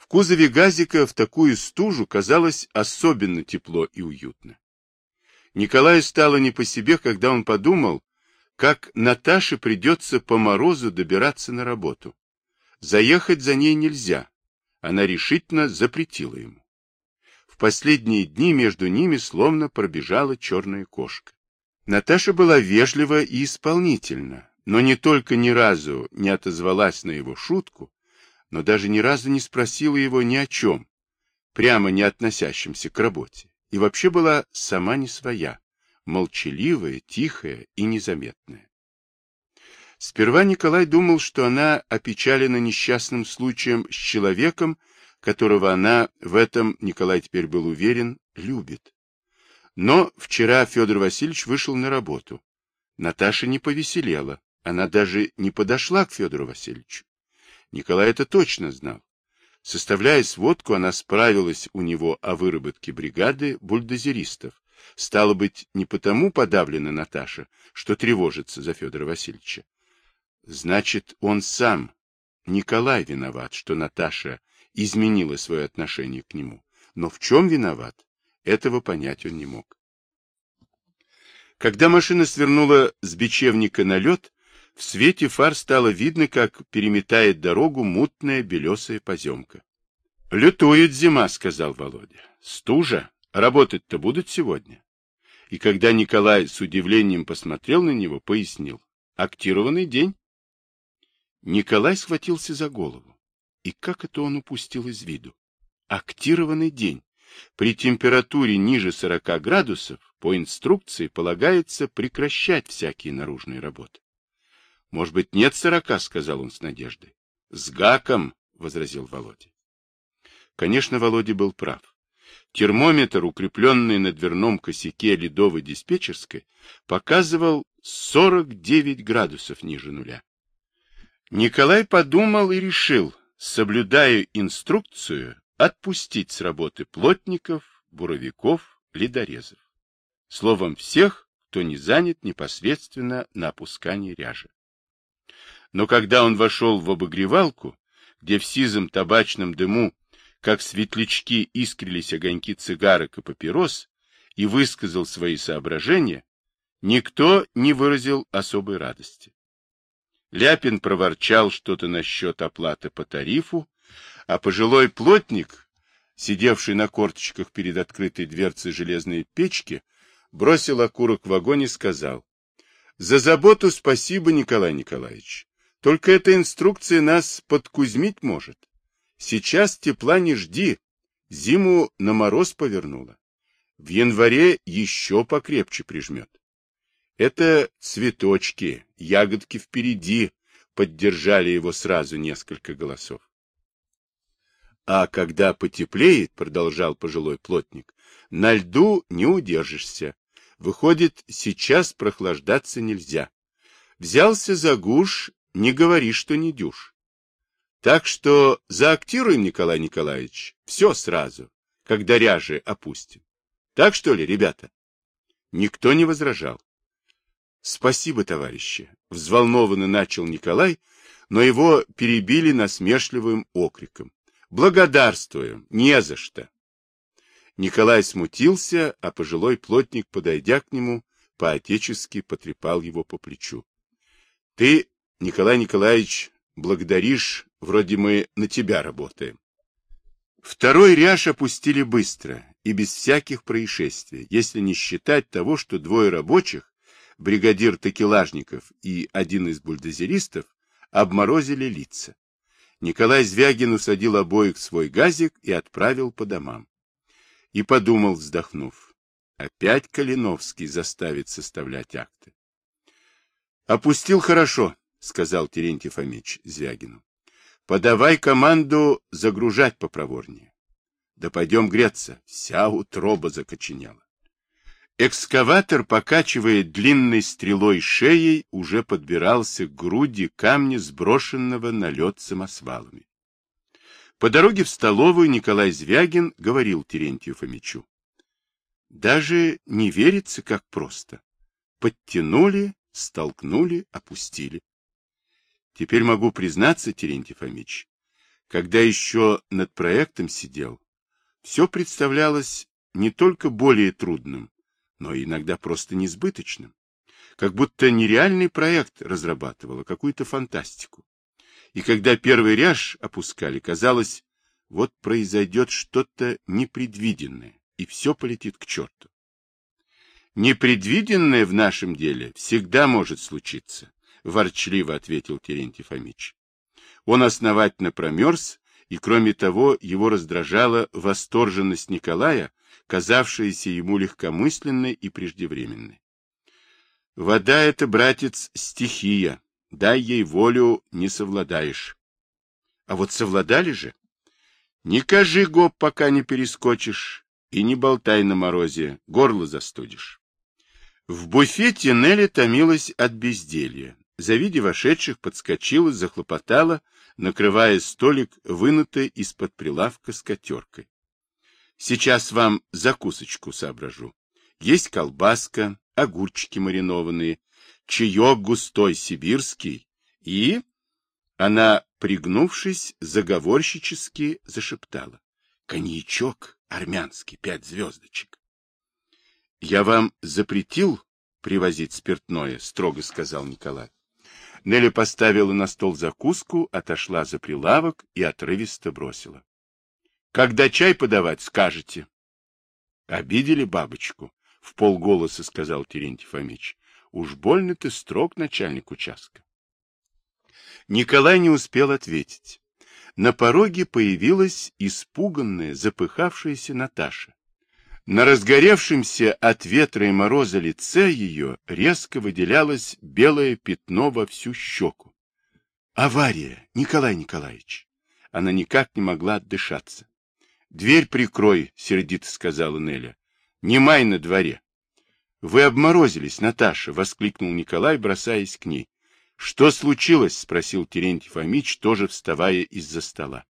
В кузове газика в такую стужу казалось особенно тепло и уютно. Николаю стало не по себе, когда он подумал, как Наташе придется по морозу добираться на работу. Заехать за ней нельзя. Она решительно запретила ему. В последние дни между ними словно пробежала черная кошка. Наташа была вежлива и исполнительна, но не только ни разу не отозвалась на его шутку, но даже ни разу не спросила его ни о чем, прямо не относящемся к работе, и вообще была сама не своя, молчаливая, тихая и незаметная. Сперва Николай думал, что она опечалена несчастным случаем с человеком, которого она, в этом Николай теперь был уверен, любит. Но вчера Федор Васильевич вышел на работу. Наташа не повеселела, она даже не подошла к Федору Васильевичу. Николай это точно знал. Составляя сводку, она справилась у него о выработке бригады бульдозеристов. Стало быть, не потому подавлена Наташа, что тревожится за Федора Васильевича, Значит, он сам, Николай, виноват, что Наташа изменила свое отношение к нему. Но в чем виноват, этого понять он не мог. Когда машина свернула с бечевника на лед, в свете фар стало видно, как переметает дорогу мутная белесая поземка. — Лютует зима, — сказал Володя. — Стужа. Работать-то будут сегодня? И когда Николай с удивлением посмотрел на него, пояснил. — Актированный день. Николай схватился за голову. И как это он упустил из виду? Актированный день. При температуре ниже 40 градусов по инструкции полагается прекращать всякие наружные работы. Может быть, нет сорока, сказал он с надеждой. С гаком, возразил Володя. Конечно, Володя был прав. Термометр, укрепленный на дверном косяке ледовой диспетчерской, показывал 49 градусов ниже нуля. Николай подумал и решил, соблюдая инструкцию, отпустить с работы плотников, буровиков, ледорезов. Словом, всех, кто не занят непосредственно на опускании ряжи. Но когда он вошел в обогревалку, где в сизом табачном дыму, как светлячки, искрились огоньки цигарок и папирос, и высказал свои соображения, никто не выразил особой радости. Ляпин проворчал что-то насчет оплаты по тарифу, а пожилой плотник, сидевший на корточках перед открытой дверцей железной печки, бросил окурок в вагоне и сказал, «За заботу спасибо, Николай Николаевич. Только эта инструкция нас подкузмить может. Сейчас тепла не жди, зиму на мороз повернула. В январе еще покрепче прижмет. Это цветочки, ягодки впереди, поддержали его сразу несколько голосов. А когда потеплеет, продолжал пожилой плотник, на льду не удержишься. Выходит, сейчас прохлаждаться нельзя. Взялся за гуш, не говори, что не дюш. Так что заактируем, Николай Николаевич, все сразу, когда ряжи опустим. Так что ли, ребята? Никто не возражал. Спасибо, товарищи, взволнованно начал Николай, но его перебили насмешливым окриком. Благодарствуем, не за что. Николай смутился, а пожилой плотник, подойдя к нему, поотечески потрепал его по плечу. — Ты, Николай Николаевич, благодаришь, вроде мы на тебя работаем. Второй ряж опустили быстро и без всяких происшествий, если не считать того, что двое рабочих бригадир такелажников и один из бульдозеристов обморозили лица. Николай Звягин усадил обоих в свой газик и отправил по домам. И подумал, вздохнув, опять Калиновский заставит составлять акты. «Опустил хорошо», — сказал Терентий Фомич Звягину. «Подавай команду загружать попроворнее. Да пойдем греться, вся утроба закоченела». Экскаватор, покачивая длинной стрелой шеей, уже подбирался к груди камня, сброшенного на лед самосвалами. По дороге в столовую Николай Звягин говорил Терентию Фомичу. Даже не верится, как просто. Подтянули, столкнули, опустили. Теперь могу признаться, Терентий Фомич, Когда еще над проектом сидел, все представлялось не только более трудным, но иногда просто несбыточным. Как будто нереальный проект разрабатывал, а какую-то фантастику. И когда первый ряж опускали, казалось, вот произойдет что-то непредвиденное, и все полетит к черту. Непредвиденное в нашем деле всегда может случиться, ворчливо ответил Терентий Фомич. Он основательно промерз, и, кроме того, его раздражала восторженность Николая, казавшаяся ему легкомысленной и преждевременной. Вода — это, братец, стихия, дай ей волю, не совладаешь. А вот совладали же. Не кажи, гоп, пока не перескочишь, и не болтай на морозе, горло застудишь. В буфете Нелли томилась от безделья. Завидя вошедших, подскочила, захлопотала, накрывая столик, вынутой из-под прилавка скатеркой. Сейчас вам закусочку соображу. Есть колбаска, огурчики маринованные, чаек густой сибирский и... Она, пригнувшись, заговорщически зашептала. Коньячок армянский, пять звездочек. — Я вам запретил привозить спиртное, — строго сказал Николай. Нелли поставила на стол закуску, отошла за прилавок и отрывисто бросила. — Когда чай подавать, скажете. — Обидели бабочку, — в полголоса сказал Терентий Фомич. — Уж больно ты строг, начальник участка. Николай не успел ответить. На пороге появилась испуганная, запыхавшаяся Наташа. На разгоревшемся от ветра и мороза лице ее резко выделялось белое пятно во всю щеку. «Авария, Николай Николаевич!» Она никак не могла отдышаться. «Дверь прикрой», — сердито сказала Неля. «Не май на дворе». «Вы обморозились, Наташа!» — воскликнул Николай, бросаясь к ней. «Что случилось?» — спросил Терентий Фомич, тоже вставая из-за стола.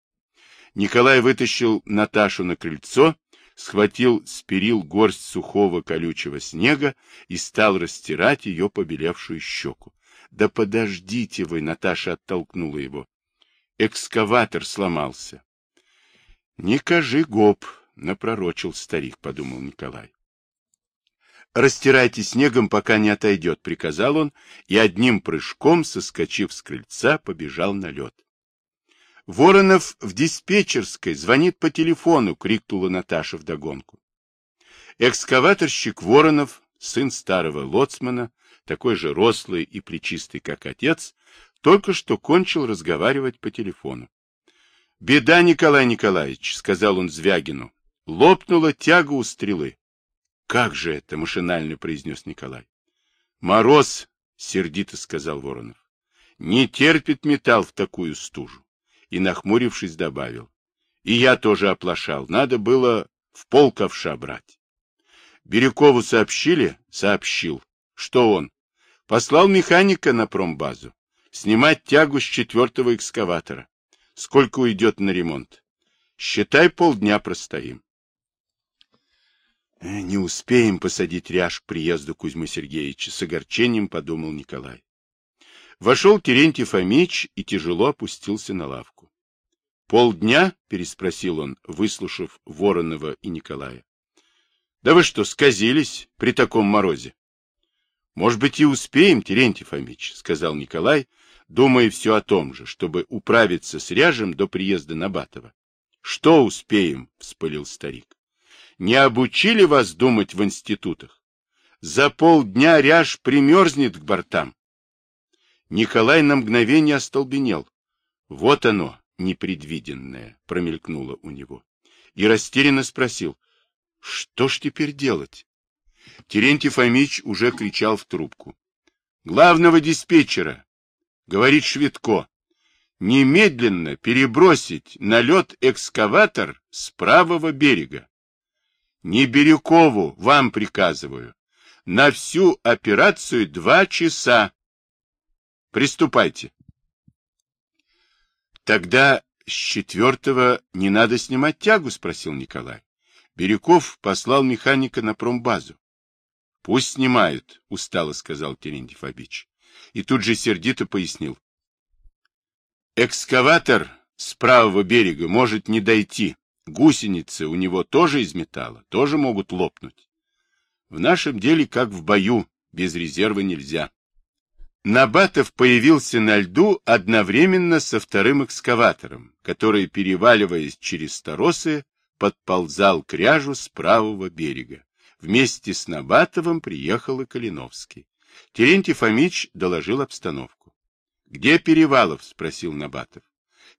Николай вытащил Наташу на крыльцо схватил с перил горсть сухого колючего снега и стал растирать ее побелевшую щеку. — Да подождите вы! — Наташа оттолкнула его. Экскаватор сломался. — Не кажи, гоп! — напророчил старик, — подумал Николай. «Растирайте снегом, пока не отойдет», — приказал он, и одним прыжком, соскочив с крыльца, побежал на лед. Воронов в диспетчерской звонит по телефону, крикнула Наташа вдогонку. Экскаваторщик Воронов, сын старого лоцмана, такой же рослый и плечистый, как отец, только что кончил разговаривать по телефону. «Беда, Николай Николаевич», — сказал он Звягину. «Лопнула тяга у стрелы». «Как же это?» — машинально произнес Николай. «Мороз», — сердито сказал Воронов. «Не терпит металл в такую стужу и, нахмурившись, добавил. И я тоже оплошал. Надо было в пол ковша брать. Бирюкову сообщили? Сообщил. Что он? Послал механика на промбазу. Снимать тягу с четвертого экскаватора. Сколько уйдет на ремонт? Считай, полдня простоим. «Э, не успеем посадить ряж к приезду Кузьмы Сергеевича, с огорчением подумал Николай. Вошел Терентий Фомич и тяжело опустился на лавку. «Полдня?» — переспросил он, выслушав Воронова и Николая. «Да вы что, сказились при таком морозе?» «Может быть, и успеем, Терентий Фомич», — сказал Николай, думая все о том же, чтобы управиться с ряжем до приезда Набатова. «Что успеем?» — вспылил старик. «Не обучили вас думать в институтах? За полдня ряж примерзнет к бортам. Николай на мгновение остолбенел. Вот оно, непредвиденное, промелькнуло у него. И растерянно спросил, что ж теперь делать? Терентий Фомич уже кричал в трубку. Главного диспетчера, говорит Швидко, немедленно перебросить на лед экскаватор с правого берега. Не Бирюкову, вам приказываю. На всю операцию два часа. Приступайте. Тогда с четвертого не надо снимать тягу, спросил Николай. Бирюков послал механика на промбазу. Пусть снимают, устало сказал Терентьев Фабич. И тут же сердито пояснил. Экскаватор с правого берега может не дойти. Гусеницы у него тоже из металла, тоже могут лопнуть. В нашем деле, как в бою, без резерва нельзя. Набатов появился на льду одновременно со вторым экскаватором, который, переваливаясь через торосы, подползал к ряжу с правого берега. Вместе с Набатовым приехал и Калиновский. Терентий Фомич доложил обстановку. — Где Перевалов? — спросил Набатов.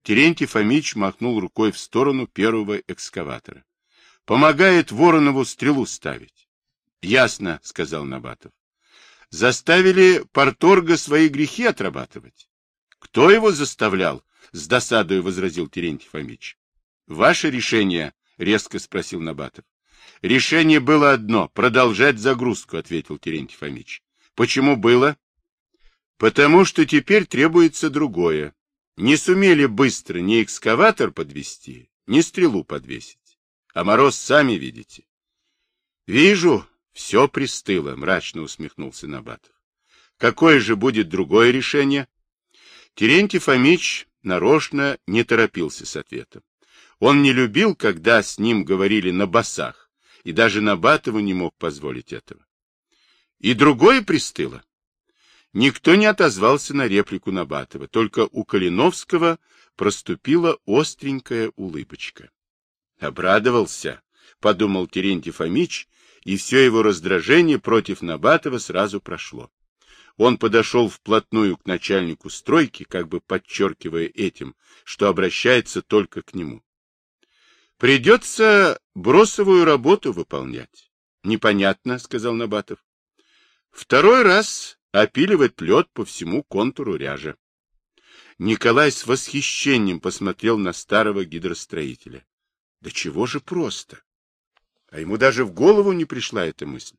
Терентий Фомич махнул рукой в сторону первого экскаватора. — Помогает Воронову стрелу ставить. — Ясно, — сказал Набатов. — Заставили порторга свои грехи отрабатывать. — Кто его заставлял? — с досадой возразил Терентий Фомич. — Ваше решение, — резко спросил Набатов. — Решение было одно — продолжать загрузку, — ответил Терентий Фомич. — Почему было? — Потому что теперь требуется другое. Не сумели быстро ни экскаватор подвести, ни стрелу подвесить. А мороз сами видите. — Вижу, все пристыло, — мрачно усмехнулся Набатов. — Какое же будет другое решение? Терентий Фомич нарочно не торопился с ответом. Он не любил, когда с ним говорили на басах, и даже Набатову не мог позволить этого. И другое пристыло. Никто не отозвался на реплику Набатова, только у Калиновского проступила остренькая улыбочка. Обрадовался, подумал Терентий Фомич, и все его раздражение против Набатова сразу прошло. Он подошел вплотную к начальнику стройки, как бы подчеркивая этим, что обращается только к нему. Придется бросовую работу выполнять. Непонятно, сказал Набатов. Второй раз опиливать лед по всему контуру ряжа. Николай с восхищением посмотрел на старого гидростроителя. Да чего же просто? А ему даже в голову не пришла эта мысль.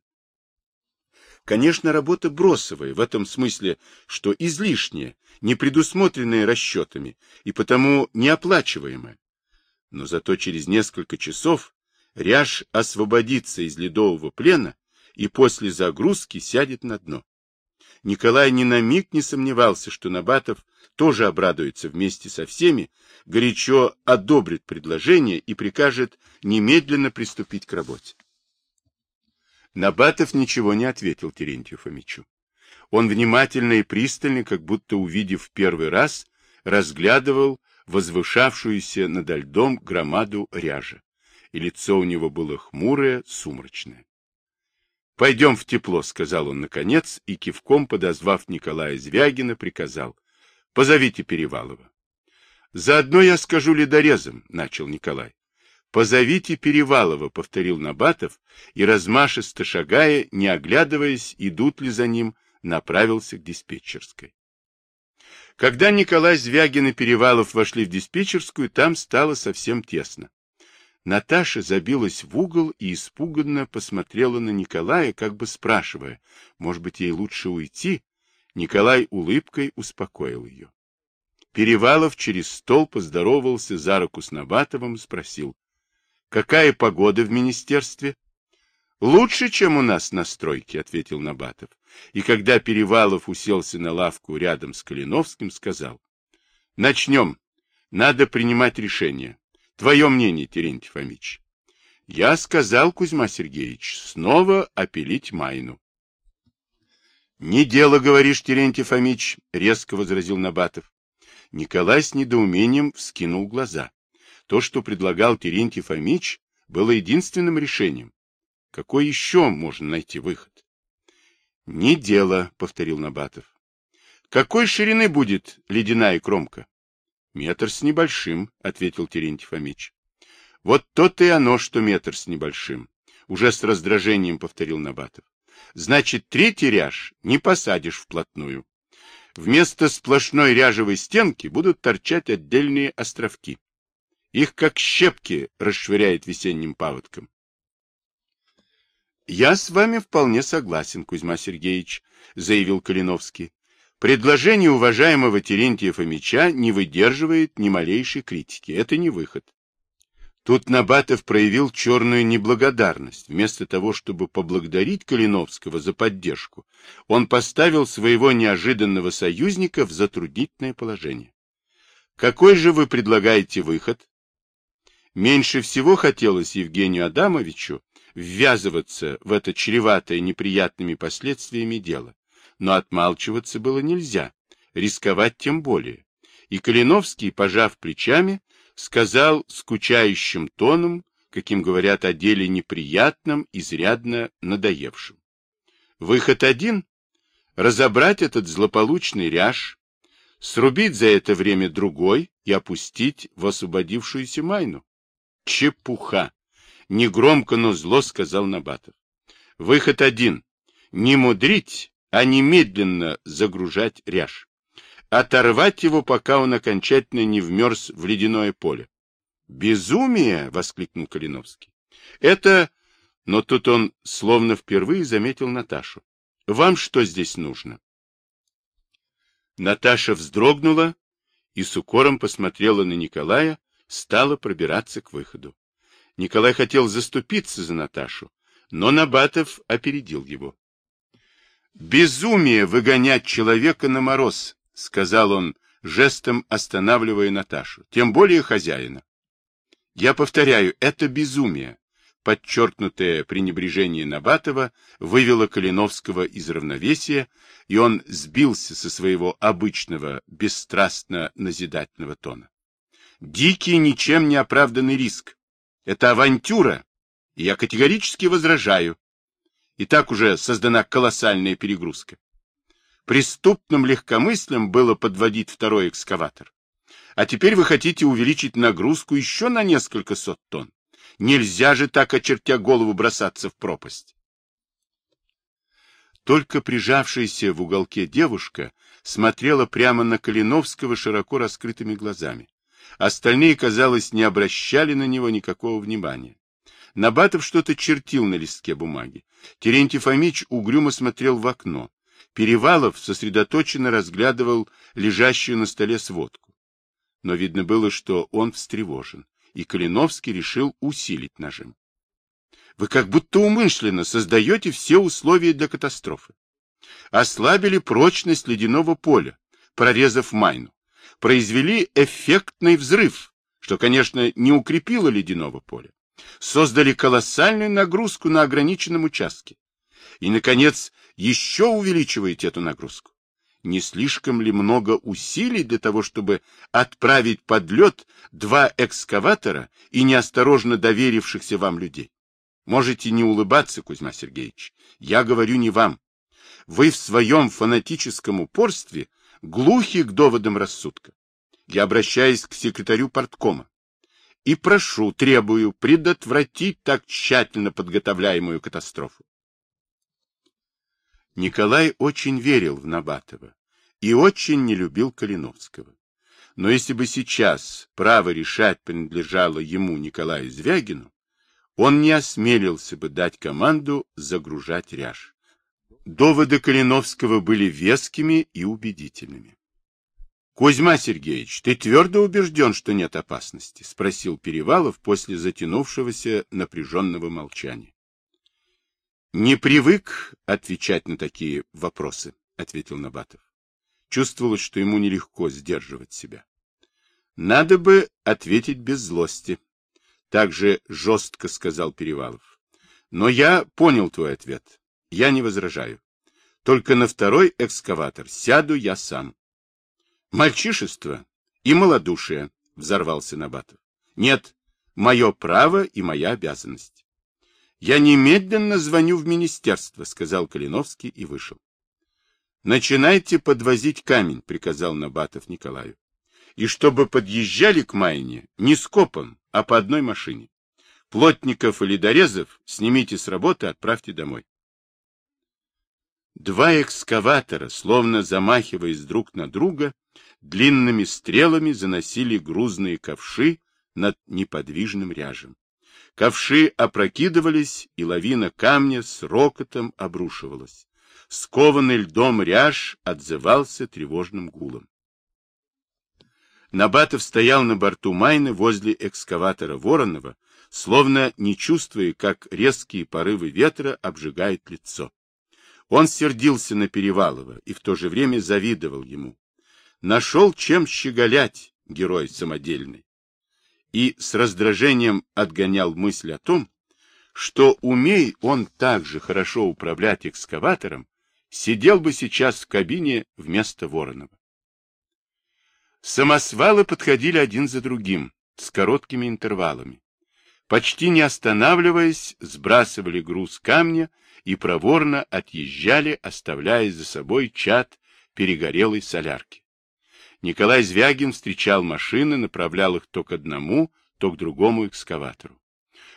Конечно, работа бросовая, в этом смысле, что излишняя, не предусмотренная расчетами и потому неоплачиваемая но зато через несколько часов Ряж освободится из ледового плена и после загрузки сядет на дно. Николай ни на миг не сомневался, что Набатов тоже обрадуется вместе со всеми, горячо одобрит предложение и прикажет немедленно приступить к работе. Набатов ничего не ответил Терентию Фомичу. Он внимательно и пристально, как будто увидев первый раз, разглядывал возвышавшуюся над льдом громаду ряжа, и лицо у него было хмурое, сумрачное. — Пойдем в тепло, — сказал он наконец, и кивком, подозвав Николая Звягина, приказал. — Позовите Перевалова. — Заодно я скажу ледорезам, — начал Николай. — Позовите Перевалова, — повторил Набатов, и, размашисто шагая, не оглядываясь, идут ли за ним, направился к диспетчерской. Когда Николай Звягин и Перевалов вошли в диспетчерскую, там стало совсем тесно. Наташа забилась в угол и испуганно посмотрела на Николая, как бы спрашивая, может быть, ей лучше уйти? Николай улыбкой успокоил ее. Перевалов через стол поздоровался за руку с Набатовым, спросил, какая погода в министерстве? Лучше, чем у нас на стройке, ответил Набатов. И когда Перевалов уселся на лавку рядом с Калиновским, сказал: "Начнем. Надо принимать решение. Твое мнение, Терентий Фомич?" Я сказал, Кузьма Сергеевич, снова опилить Майну. Не дело, говоришь, Терентий Фомич, резко возразил Набатов. Николай с недоумением вскинул глаза. То, что предлагал Терентий Фомич, было единственным решением. Какой еще можно найти выход? — Не дело, — повторил Набатов. — Какой ширины будет ледяная кромка? — Метр с небольшим, — ответил Терентий Фомич. — Вот то-то и оно, что метр с небольшим, — уже с раздражением повторил Набатов. — Значит, третий ряж не посадишь вплотную. Вместо сплошной ряжевой стенки будут торчать отдельные островки. Их как щепки расшвыряет весенним паводком. Я с вами вполне согласен, Кузьма Сергеевич, заявил Калиновский. Предложение уважаемого Терентия Фомича не выдерживает ни малейшей критики. Это не выход. Тут Набатов проявил черную неблагодарность. Вместо того, чтобы поблагодарить Калиновского за поддержку, он поставил своего неожиданного союзника в затруднительное положение. Какой же вы предлагаете выход? Меньше всего хотелось Евгению Адамовичу ввязываться в это чреватое неприятными последствиями дело, но отмалчиваться было нельзя, рисковать тем более. И Калиновский, пожав плечами, сказал скучающим тоном, каким говорят о деле неприятном, изрядно надоевшем. Выход один — разобрать этот злополучный ряж, срубить за это время другой и опустить в освободившуюся майну. Чепуха! Негромко, но зло сказал Набатов. Выход один — не мудрить, а немедленно загружать ряж оторвать его, пока он окончательно не вмерз в ледяное поле. «Безумие!» — воскликнул Калиновский. «Это...» Но тут он словно впервые заметил Наташу. «Вам что здесь нужно?» Наташа вздрогнула и с укором посмотрела на Николая, стала пробираться к выходу. Николай хотел заступиться за Наташу, но Набатов опередил его. «Безумие выгонять человека на мороз!» — сказал он, жестом останавливая Наташу, тем более хозяина. Я повторяю, это безумие. Подчеркнутое пренебрежение Набатова вывело Калиновского из равновесия, и он сбился со своего обычного, бесстрастно-назидательного тона. Дикий, ничем не оправданный риск. Это авантюра, и я категорически возражаю. И так уже создана колоссальная перегрузка. Преступным легкомыслием было подводить второй экскаватор. А теперь вы хотите увеличить нагрузку еще на несколько сот тонн. Нельзя же так, очертя голову, бросаться в пропасть. Только прижавшаяся в уголке девушка смотрела прямо на Калиновского широко раскрытыми глазами. Остальные, казалось, не обращали на него никакого внимания. Набатов что-то чертил на листке бумаги. Терентий Фомич угрюмо смотрел в окно. Перевалов сосредоточенно разглядывал лежащую на столе сводку. Но видно было, что он встревожен, и Калиновский решил усилить нажим. Вы как будто умышленно создаете все условия для катастрофы. Ослабили прочность ледяного поля, прорезав майну. Произвели эффектный взрыв, что, конечно, не укрепило ледяного поля. Создали колоссальную нагрузку на ограниченном участке. И, наконец, еще увеличиваете эту нагрузку? Не слишком ли много усилий для того, чтобы отправить под лед два экскаватора и неосторожно доверившихся вам людей? Можете не улыбаться, Кузьма Сергеевич. Я говорю не вам. Вы в своем фанатическом упорстве глухи к доводам рассудка. Я обращаюсь к секретарю порткома и прошу, требую предотвратить так тщательно подготовляемую катастрофу. Николай очень верил в Набатова и очень не любил Калиновского. Но если бы сейчас право решать принадлежало ему, Николаю Звягину, он не осмелился бы дать команду загружать ряж. Доводы Калиновского были вескими и убедительными. — Кузьма Сергеевич, ты твердо убежден, что нет опасности? — спросил Перевалов после затянувшегося напряженного молчания. Не привык отвечать на такие вопросы, ответил Набатов. Чувствовалось, что ему нелегко сдерживать себя. Надо бы ответить без злости. Также жестко сказал Перевалов. Но я понял твой ответ. Я не возражаю. Только на второй экскаватор сяду я сам. Мальчишество и малодушие, взорвался Набатов. Нет, мое право и моя обязанность. Я немедленно звоню в министерство, сказал Калиновский и вышел. Начинайте подвозить камень, приказал Набатов Николаю. И чтобы подъезжали к Майне не скопом, а по одной машине. Плотников или дорезов снимите с работы, отправьте домой. Два экскаватора, словно замахиваясь друг на друга, длинными стрелами заносили грузные ковши над неподвижным ряжем. Ковши опрокидывались, и лавина камня с рокотом обрушивалась. Скованный льдом ряж отзывался тревожным гулом. Набатов стоял на борту Майны возле экскаватора Воронова, словно не чувствуя, как резкие порывы ветра обжигают лицо. Он сердился на Перевалова и в то же время завидовал ему. Нашел чем щеголять, герой самодельный, и с раздражением отгонял мысль о том, что, умей он так же хорошо управлять экскаватором, сидел бы сейчас в кабине вместо Воронова. Самосвалы подходили один за другим, с короткими интервалами. Почти не останавливаясь, сбрасывали груз камня и проворно отъезжали, оставляя за собой чад перегорелой солярки. Николай Звягин встречал машины, направлял их то к одному, то к другому экскаватору.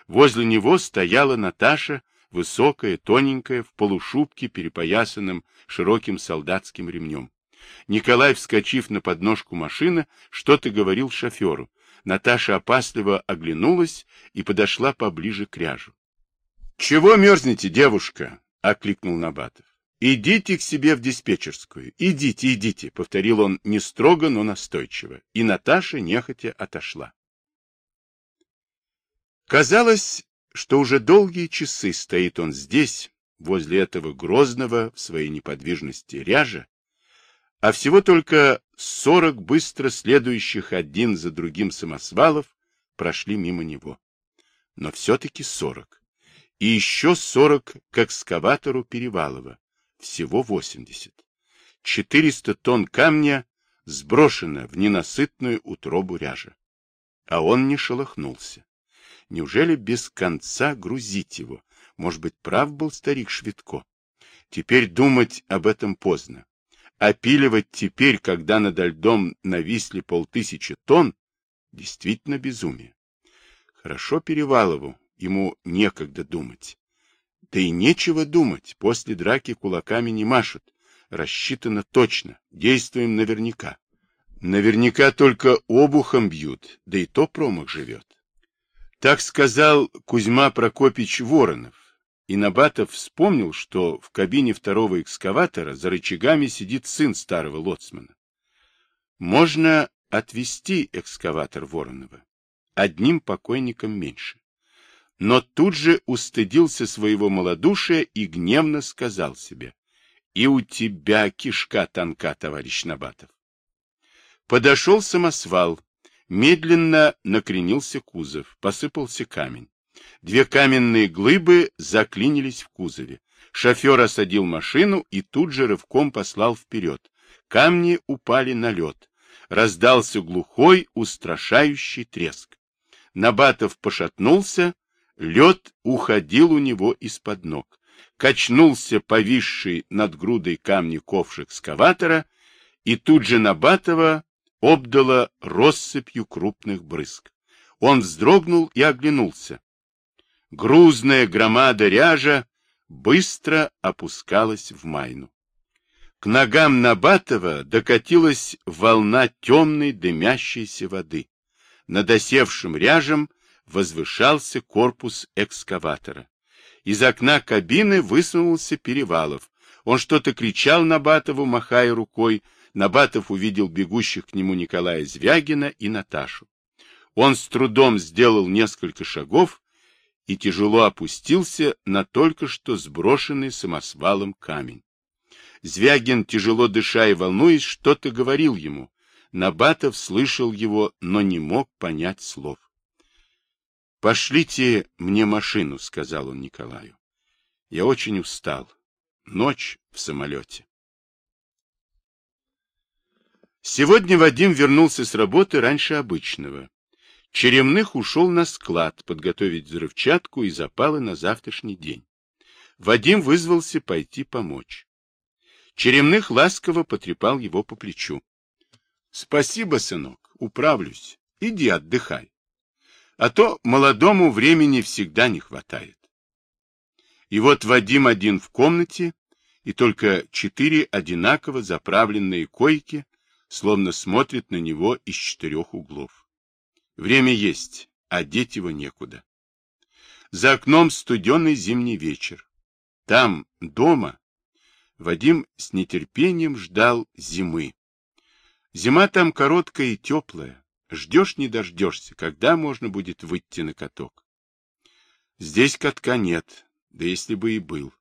Возле него стояла Наташа, высокая, тоненькая, в полушубке, перепоясанном широким солдатским ремнем. Николай, вскочив на подножку машины, что-то говорил шоферу. Наташа опасливо оглянулась и подошла поближе к ряжу. — Чего мерзнете, девушка? — окликнул Набатов. — Идите к себе в диспетчерскую. Идите, идите, — повторил он не строго, но настойчиво. И Наташа нехотя отошла. Казалось, что уже долгие часы стоит он здесь, возле этого грозного в своей неподвижности ряжа, а всего только сорок быстро следующих один за другим самосвалов прошли мимо него. Но все-таки сорок. И еще сорок к экскаватору Перевалова. Всего восемьдесят. Четыреста тонн камня сброшено в ненасытную утробу ряжа. А он не шелохнулся. Неужели без конца грузить его? Может быть, прав был старик Швидко? Теперь думать об этом поздно. Опиливать теперь, когда над льдом нависли полтысячи тонн, действительно безумие. Хорошо Перевалову, ему некогда думать. Да и нечего думать, после драки кулаками не машут. Рассчитано точно, действуем наверняка. Наверняка только обухом бьют, да и то промах живет. Так сказал Кузьма Прокопич Воронов. И Набатов вспомнил, что в кабине второго экскаватора за рычагами сидит сын старого лоцмана. Можно отвезти экскаватор Воронова. Одним покойником меньше. Но тут же устыдился своего малодушия и гневно сказал себе. И у тебя кишка тонка, товарищ Набатов. Подошел самосвал. Медленно накренился кузов, посыпался камень. Две каменные глыбы заклинились в кузове. Шофер осадил машину и тут же рывком послал вперед. Камни упали на лед. Раздался глухой, устрашающий треск. Набатов пошатнулся, лед уходил у него из-под ног. Качнулся повисший над грудой камни ковш экскаватора, и тут же Набатова обдало россыпью крупных брызг. Он вздрогнул и оглянулся грузная громада ряжа быстро опускалась в майну. К ногам Набатова докатилась волна темной дымящейся воды. Над осевшим ряжем возвышался корпус экскаватора. Из окна кабины высунулся Перевалов. Он что-то кричал Набатову, махая рукой. Набатов увидел бегущих к нему Николая Звягина и Наташу. Он с трудом сделал несколько шагов и тяжело опустился на только что сброшенный самосвалом камень. Звягин, тяжело дыша и волнуясь, что-то говорил ему. Набатов слышал его, но не мог понять слов. — Пошлите мне машину, — сказал он Николаю. — Я очень устал. Ночь в самолете. Сегодня Вадим вернулся с работы раньше обычного. Черемных ушел на склад подготовить взрывчатку и запалы на завтрашний день. Вадим вызвался пойти помочь. Черемных ласково потрепал его по плечу. — Спасибо, сынок, управлюсь. Иди отдыхай. А то молодому времени всегда не хватает. И вот Вадим один в комнате, и только четыре одинаково заправленные койки, словно смотрят на него из четырех углов. Время есть, а деть его некуда. За окном студеный зимний вечер. Там, дома, Вадим с нетерпением ждал зимы. Зима там короткая и теплая. Ждешь не дождешься, когда можно будет выйти на каток. Здесь катка нет, да если бы и был.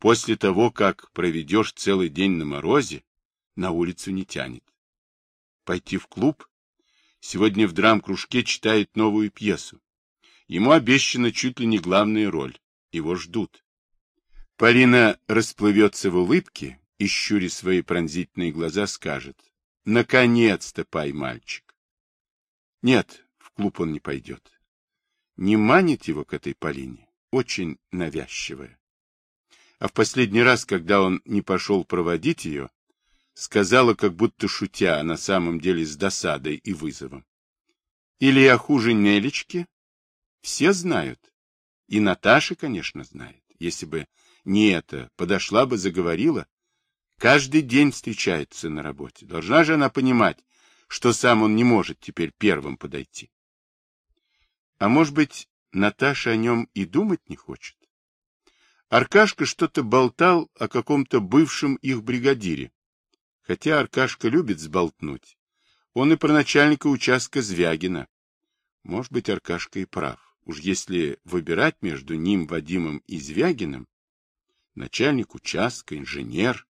После того, как проведешь целый день на морозе, на улицу не тянет. Пойти в клуб? Сегодня в драм-кружке читает новую пьесу. Ему обещана чуть ли не главная роль. Его ждут. Полина расплывется в улыбке и, щуря свои пронзительные глаза, скажет. Наконец-то, пай, мальчик. Нет, в клуб он не пойдет. Не манит его к этой Полине. Очень навязчивая. А в последний раз, когда он не пошел проводить ее, сказала, как будто шутя, а на самом деле с досадой и вызовом. Или я хуже Нелечки? Все знают. И Наташа, конечно, знает. Если бы не это, подошла бы, заговорила. Каждый день встречается на работе. Должна же она понимать, что сам он не может теперь первым подойти. А может быть, Наташа о нем и думать не хочет? Аркашка что-то болтал о каком-то бывшем их бригадире, Хотя Аркашка любит сболтнуть. Он и про начальника участка Звягина. Может быть, Аркашка и прав. Уж если выбирать между ним, Вадимом и Звягиным, начальник участка, инженер.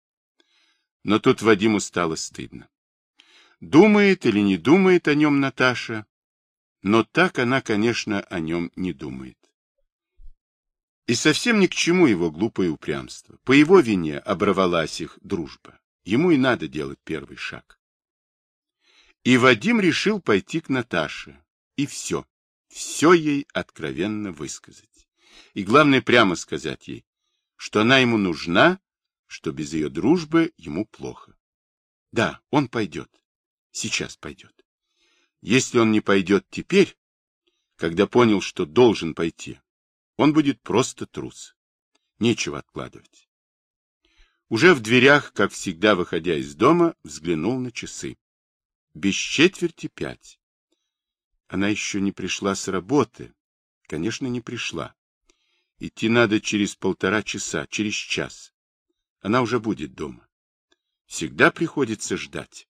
Но тут Вадиму стало стыдно. Думает или не думает о нем Наташа, но так она, конечно, о нем не думает. И совсем ни к чему его глупое упрямство. По его вине оборвалась их дружба. Ему и надо делать первый шаг. И Вадим решил пойти к Наташе. И все. Все ей откровенно высказать. И главное прямо сказать ей, что она ему нужна, что без ее дружбы ему плохо. Да, он пойдет. Сейчас пойдет. Если он не пойдет теперь, когда понял, что должен пойти, он будет просто трус. Нечего откладывать. Уже в дверях, как всегда, выходя из дома, взглянул на часы. Без четверти пять. Она еще не пришла с работы. Конечно, не пришла. Идти надо через полтора часа, через час. Она уже будет дома. Всегда приходится ждать.